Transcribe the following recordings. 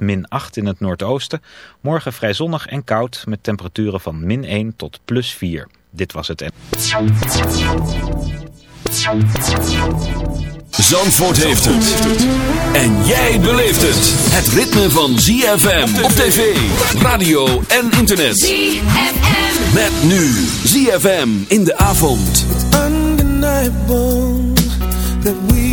min 8 in het noordoosten. Morgen vrij zonnig en koud met temperaturen van min 1 tot plus 4. Dit was het. Zandvoort heeft het. En jij beleeft het. Het ritme van ZFM op tv, radio en internet. ZFM. Met nu ZFM in de avond. undeniable that we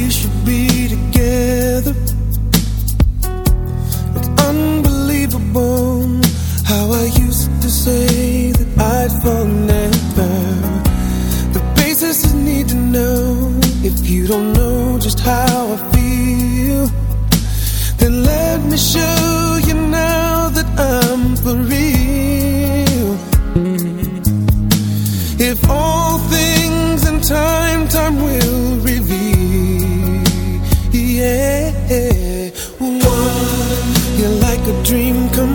to say that I'd fall never. The basis is need to know if you don't know just how I feel. Then let me show you now that I'm for real. If all things in time, time will reveal. Yeah. One, you're like a dream come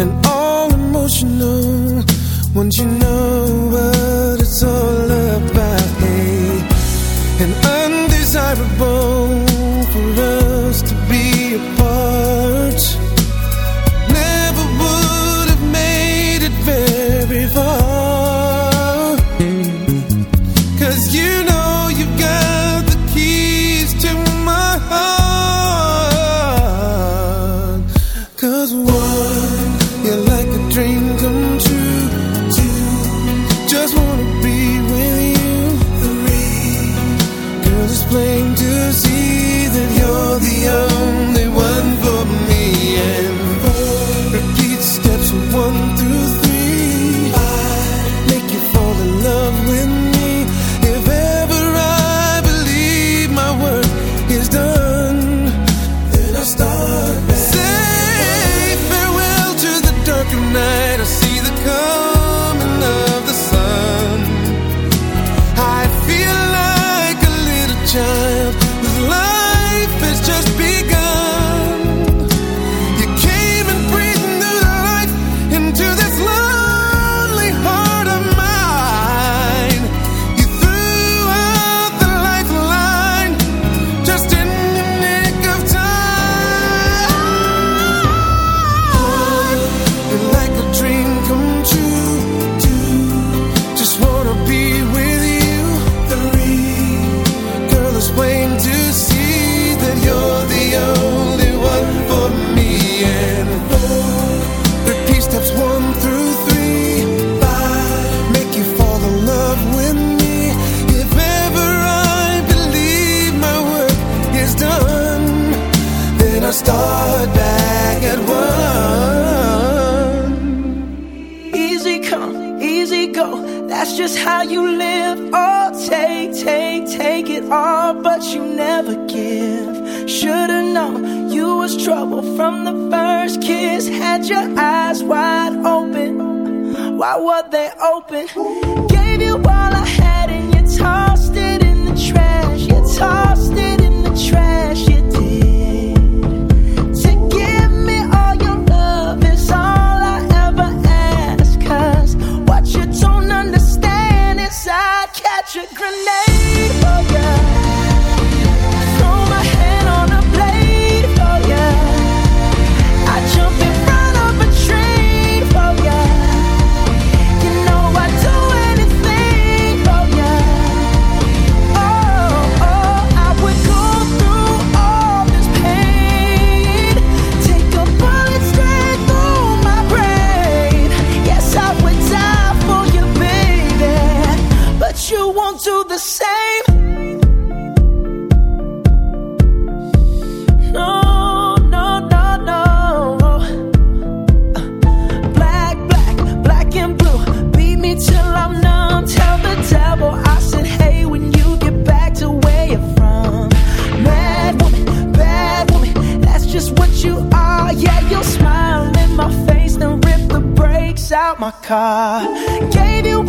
and all emotional once you know what it's all about. Hey, and undesirable live. Oh, take, take, take it all, but you never give. Should've known you was trouble from the first kiss. Had your eyes wide open. Why were they open? Gave you all I had and you tossed my car. Gave you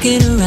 I can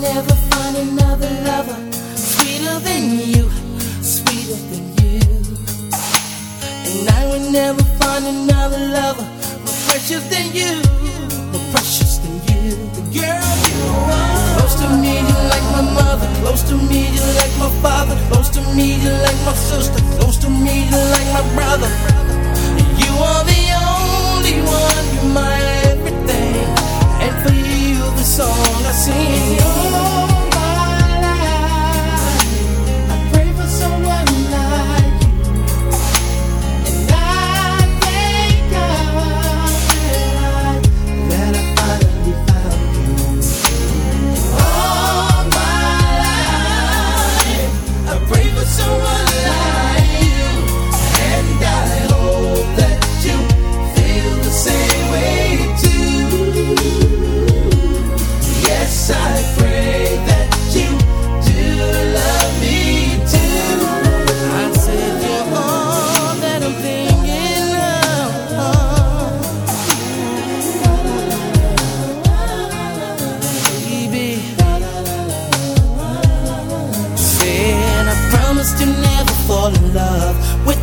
never find another lover sweeter than you, sweeter than you. And I will never find another lover more precious than you, more precious than you. The girl you are. Close to me, you like my mother. Close to me, you like my father. Close to me, you like my sister. Close to me, you like my brother. You are the only one, you're every song I sing.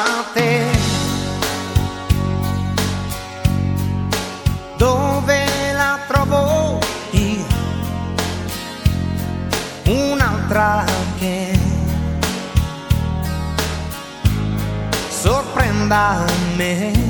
estate. Dove la trovo io? Un'altra che sorprenda me.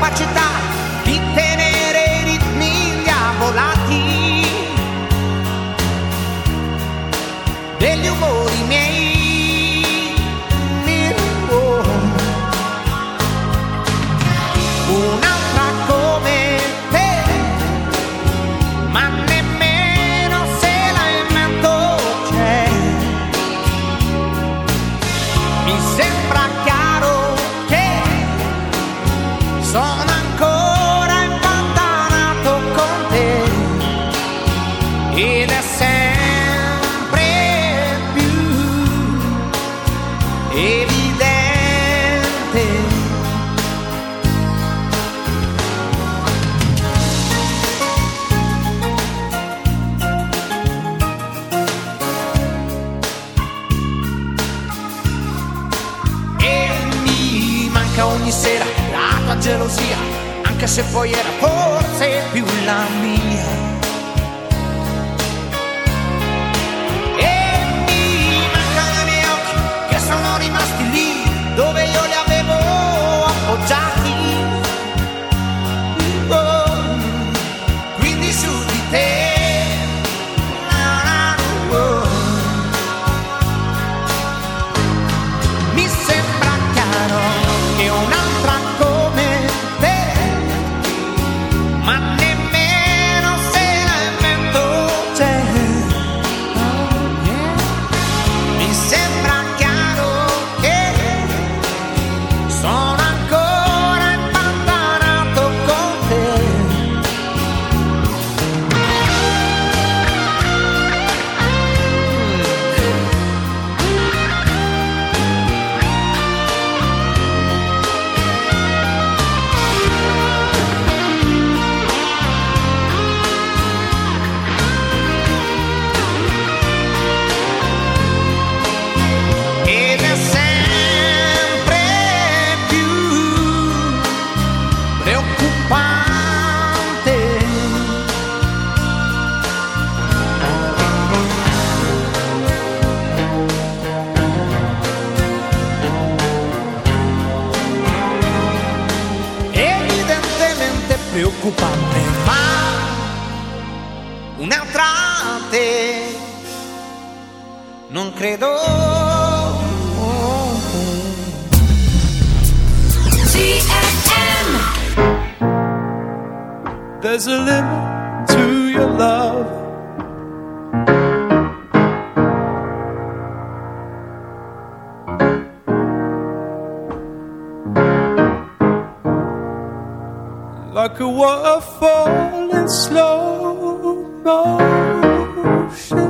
capacità di tenere i ritmi indiavolati degli umori anche se poi era non credo. ZFM. There's a limit to your love. Like a waterfall in slow motion.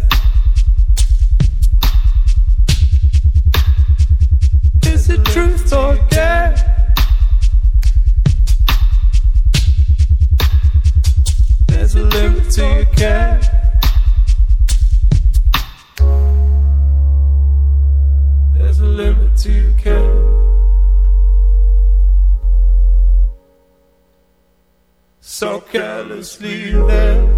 Carelessly there.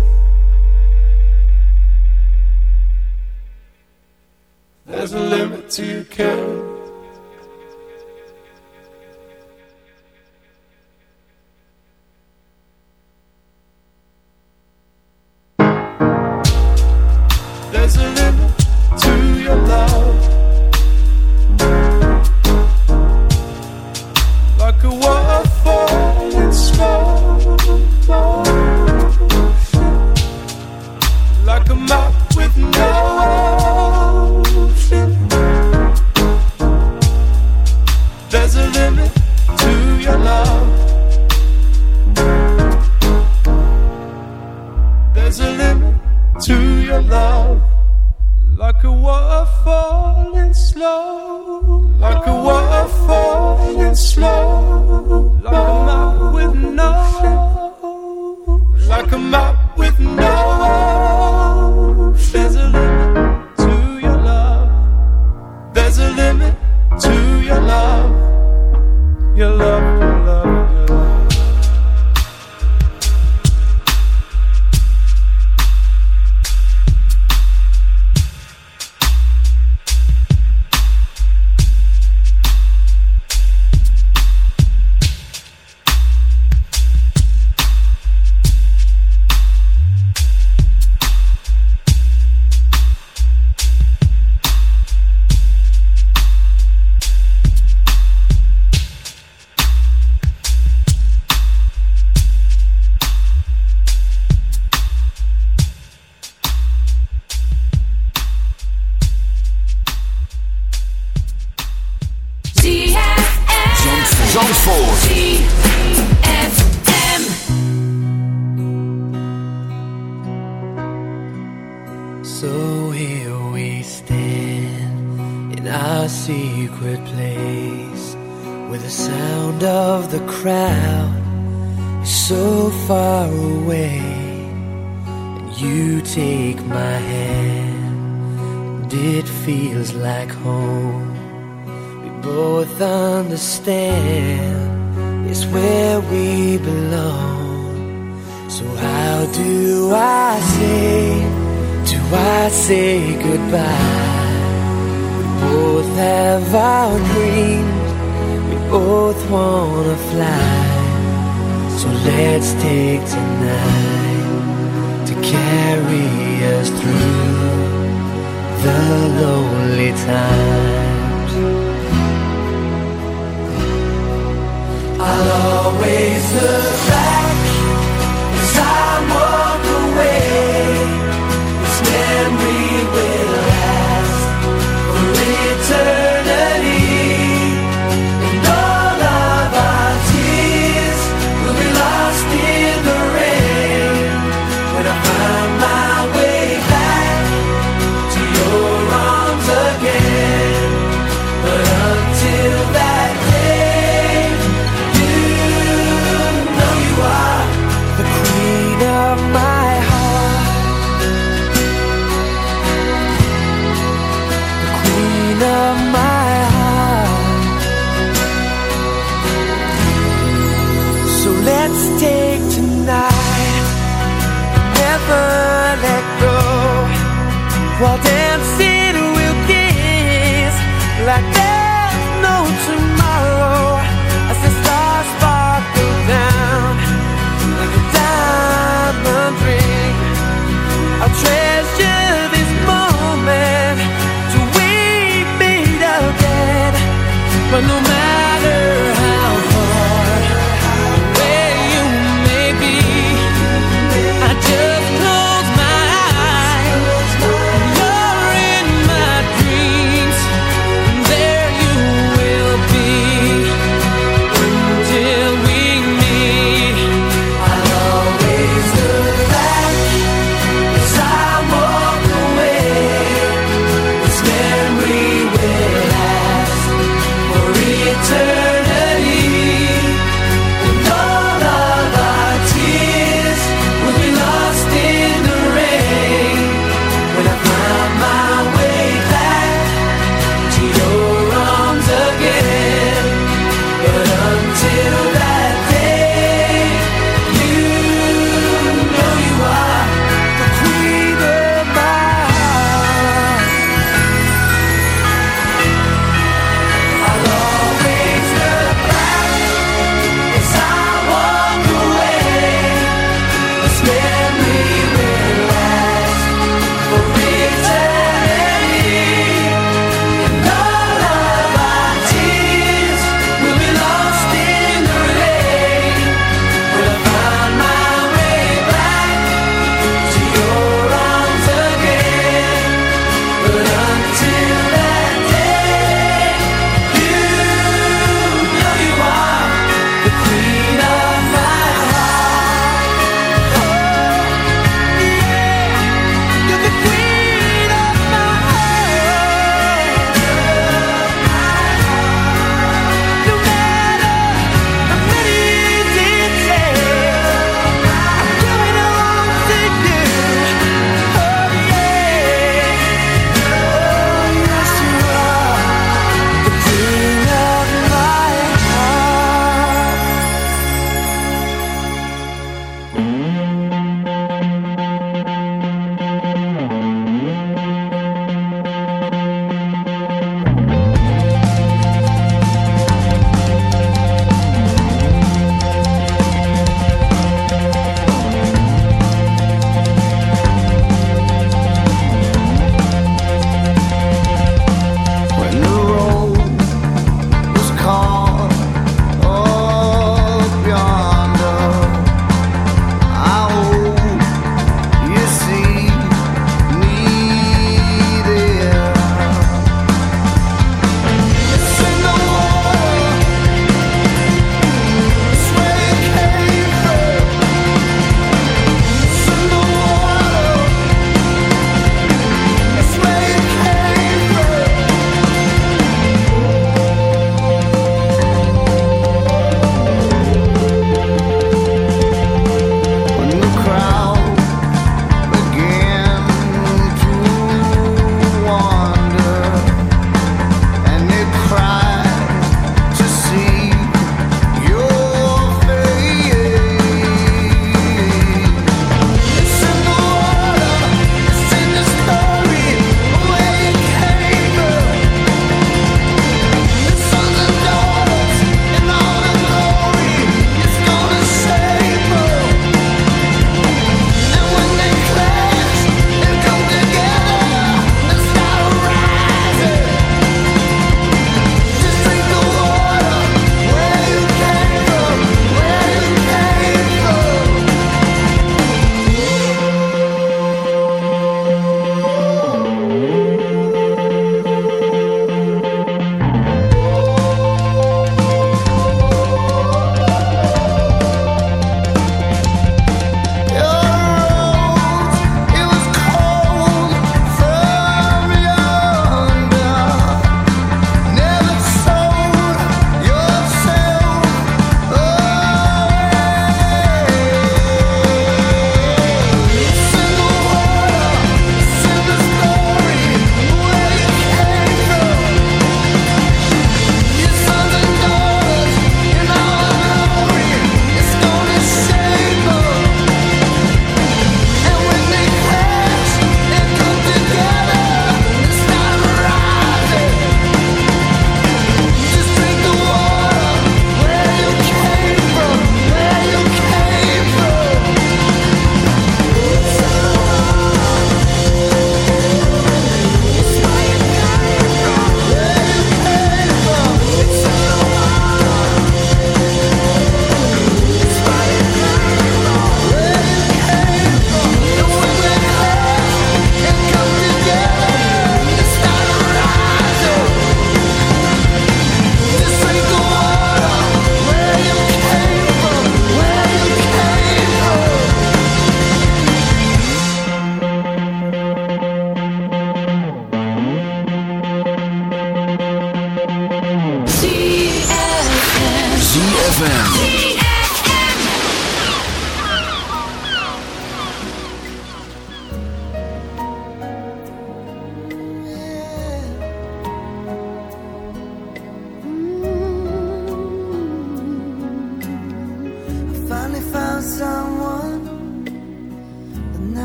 Your love,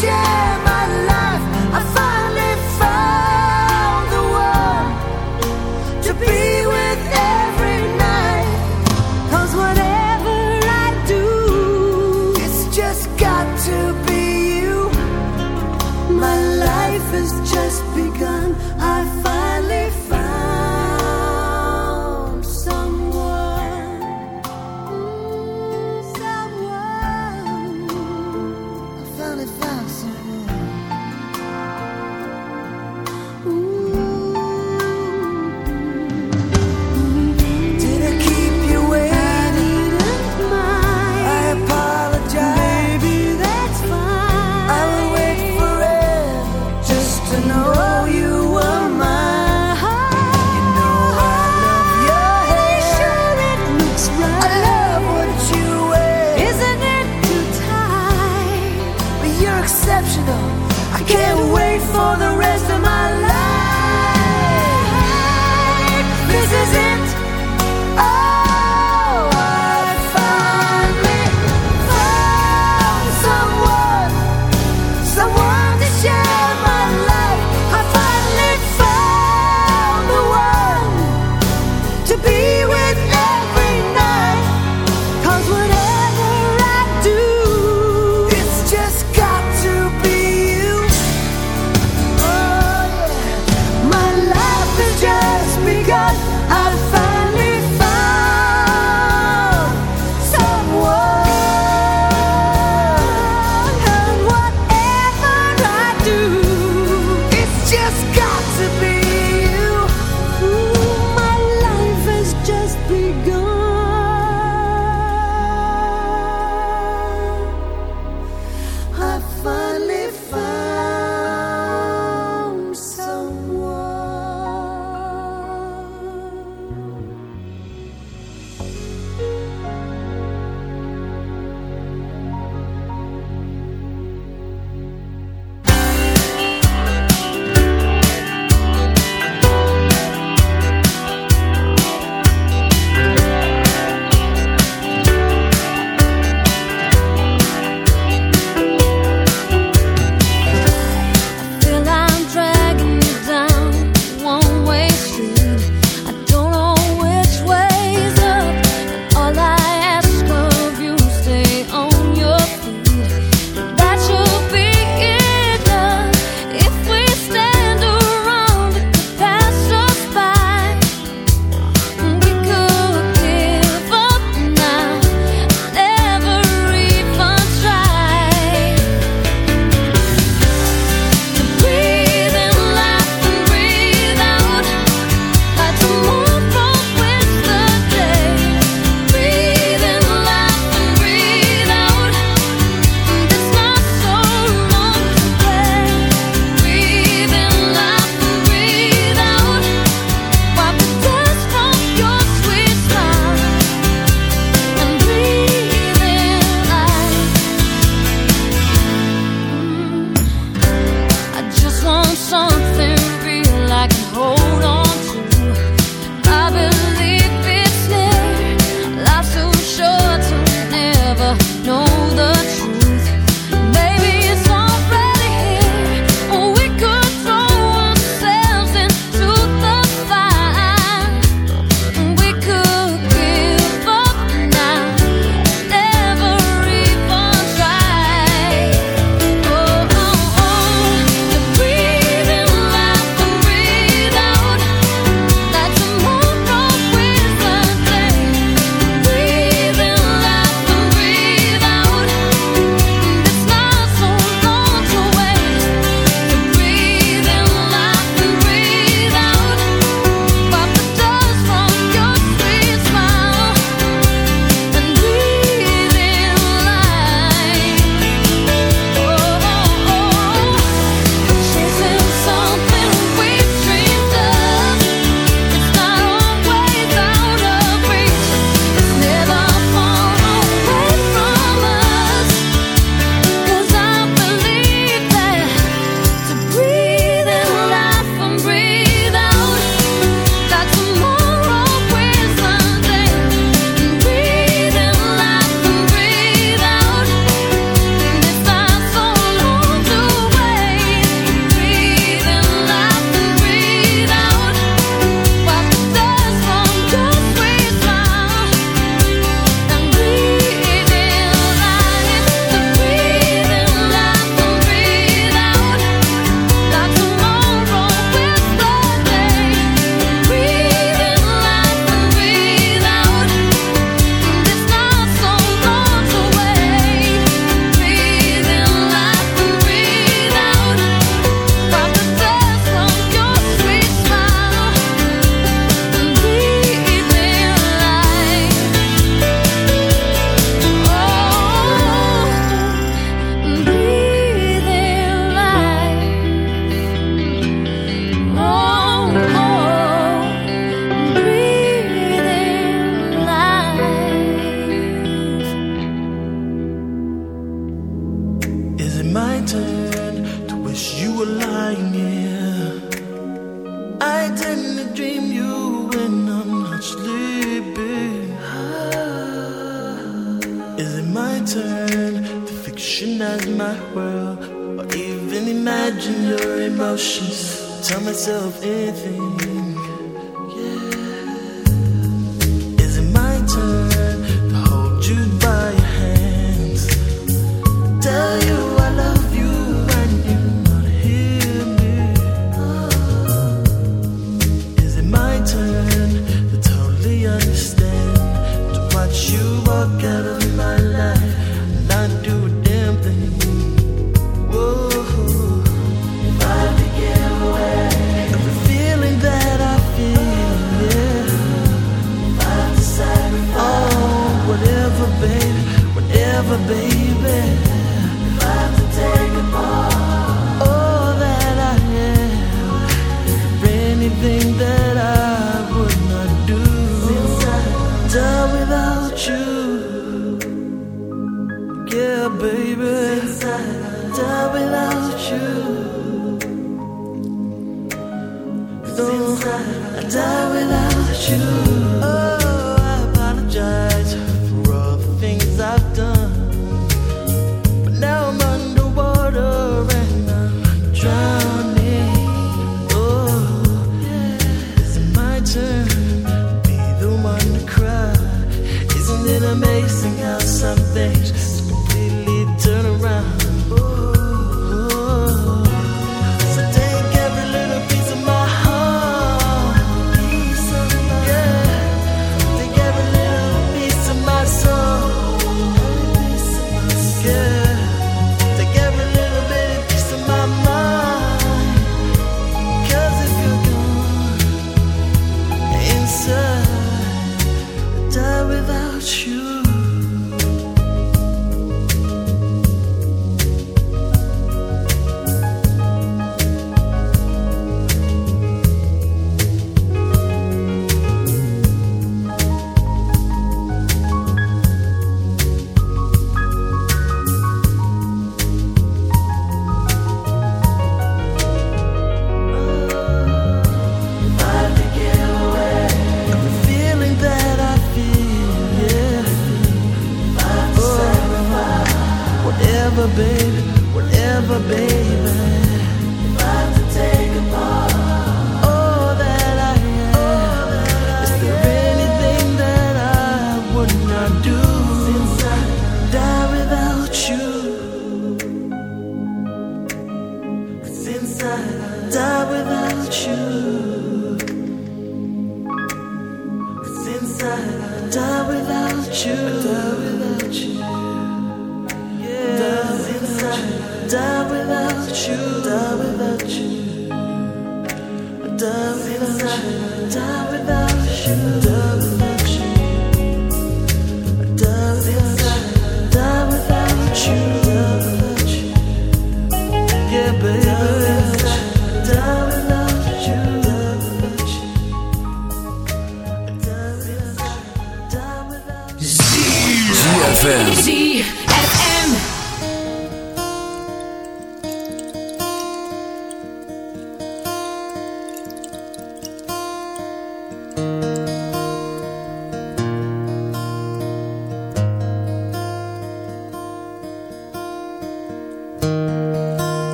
share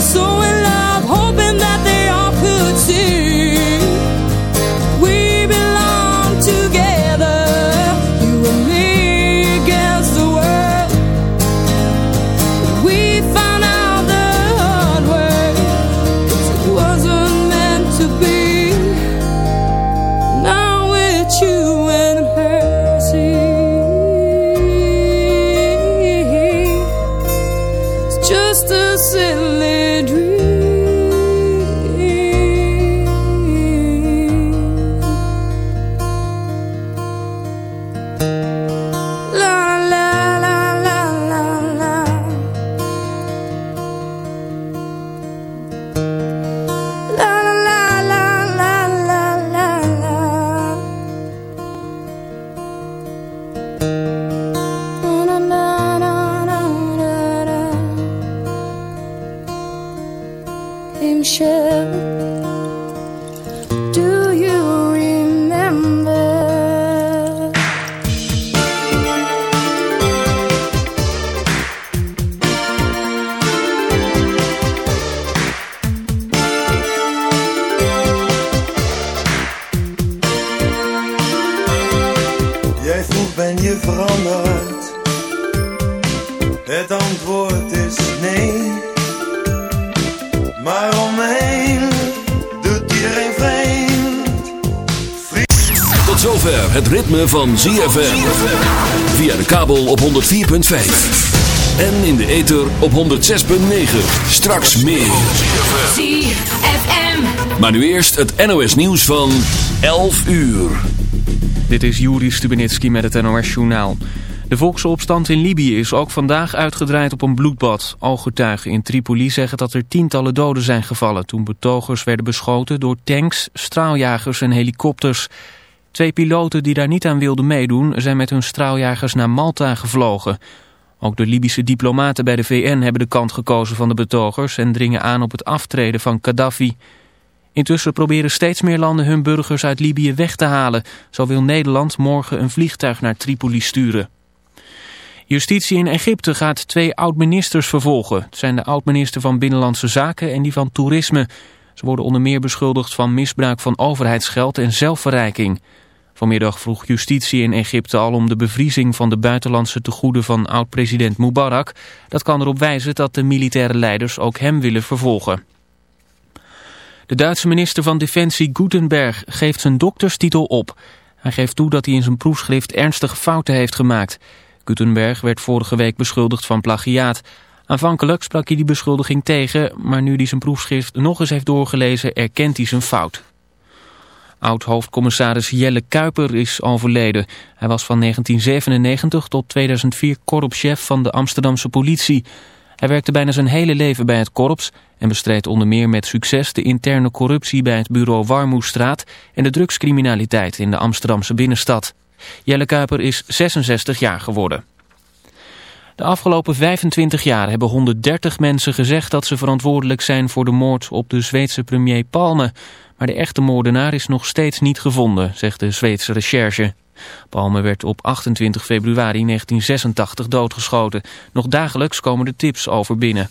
so van ZFM. Via de kabel op 104.5. En in de ether op 106.9. Straks meer. ZFM. Maar nu eerst het NOS nieuws van 11 uur. Dit is Juri Stubenitski met het NOS-journaal. De volksopstand in Libië is ook vandaag uitgedraaid op een bloedbad. Ooggetuigen in Tripoli zeggen dat er tientallen doden zijn gevallen... toen betogers werden beschoten door tanks, straaljagers en helikopters. Twee piloten die daar niet aan wilden meedoen... zijn met hun straaljagers naar Malta gevlogen. Ook de Libische diplomaten bij de VN hebben de kant gekozen van de betogers... en dringen aan op het aftreden van Gaddafi... Intussen proberen steeds meer landen hun burgers uit Libië weg te halen. Zo wil Nederland morgen een vliegtuig naar Tripoli sturen. Justitie in Egypte gaat twee oud-ministers vervolgen. Het zijn de oud-minister van Binnenlandse Zaken en die van Toerisme. Ze worden onder meer beschuldigd van misbruik van overheidsgeld en zelfverrijking. Vanmiddag vroeg justitie in Egypte al om de bevriezing van de buitenlandse tegoeden van oud-president Mubarak. Dat kan erop wijzen dat de militaire leiders ook hem willen vervolgen. De Duitse minister van Defensie Gutenberg geeft zijn dokterstitel op. Hij geeft toe dat hij in zijn proefschrift ernstige fouten heeft gemaakt. Gutenberg werd vorige week beschuldigd van plagiaat. Aanvankelijk sprak hij die beschuldiging tegen, maar nu hij zijn proefschrift nog eens heeft doorgelezen, erkent hij zijn fout. Oud-hoofdcommissaris Jelle Kuiper is overleden. Hij was van 1997 tot 2004 korpschef van de Amsterdamse politie. Hij werkte bijna zijn hele leven bij het korps en bestreed onder meer met succes de interne corruptie bij het bureau Warmoestraat en de drugscriminaliteit in de Amsterdamse binnenstad. Jelle Kuiper is 66 jaar geworden. De afgelopen 25 jaar hebben 130 mensen gezegd dat ze verantwoordelijk zijn voor de moord op de Zweedse premier Palme. Maar de echte moordenaar is nog steeds niet gevonden, zegt de Zweedse recherche. Palme werd op 28 februari 1986 doodgeschoten. Nog dagelijks komen de tips over binnen.